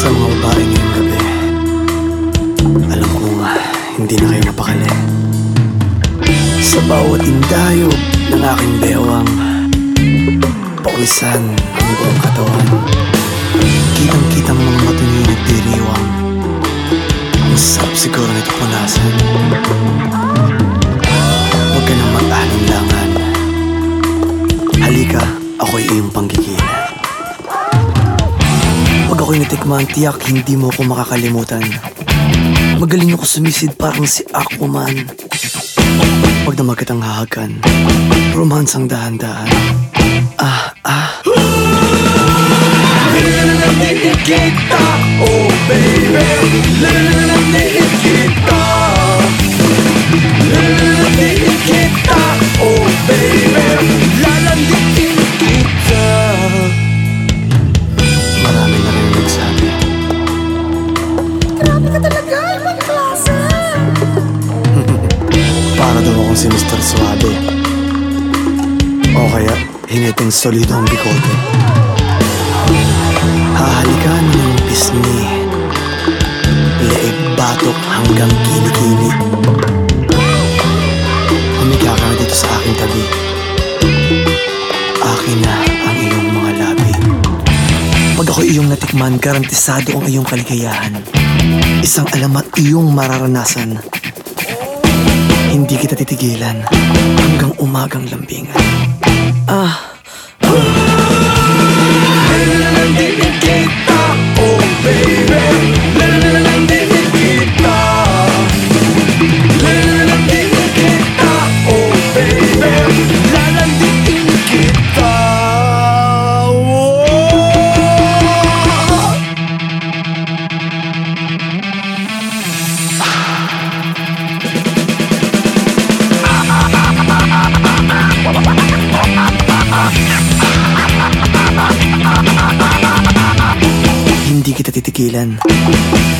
sa mga babae ngayong gabi. Alam ko nga, hindi na kayo napakali Sa bawat indayog ng aking bewang Pawisan ang buong katawan. Kitang-kitang mga mata niyo'y nagdiriwang. Ang sarap siguro nito punasan. Ako'y natikman, tiyak hindi mo ako makakalimutan. Magaling ako sumisid parang si Aquaman. Huwag na magkatang hahagan. Romansang dahan-dahan. Ah, ah. Lalalandiin kita, oh baby Akong si Mr. Suave. O kaya hingiting solido ang bikote Hahalikan ng pisngi. Leeg batok hanggang kilikili. Humiga ka dito sa aking tabi. Akin na ang iyong mga labi. Pag ako iyong natikman, garantisado ang iyong kaligayahan. Isang alamat iyong mararanasan Hindi kita titigilan. Hanggang umagang lambingan. Ah, Lalalandiin titigilan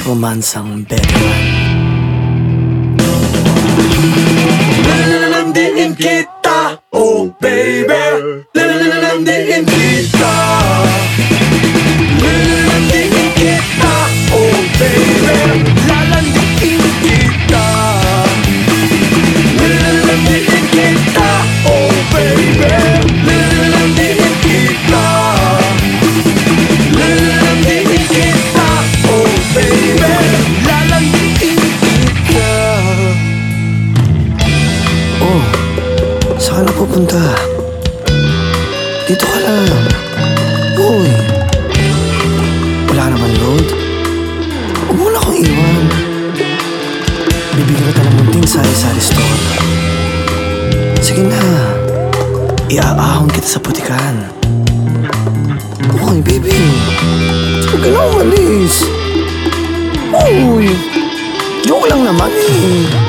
Romansang veteran Lalalandiin kita, oh pupunta? Dito ka lang. Uy. Wala naman load Huwag mo na akong iwan. Bibigyan kita ng munting sari-sari store. Sige na. Iaahon kita sa putikan. Uy, baby Huwag ka na umalis. Uy. Joke lang naman eh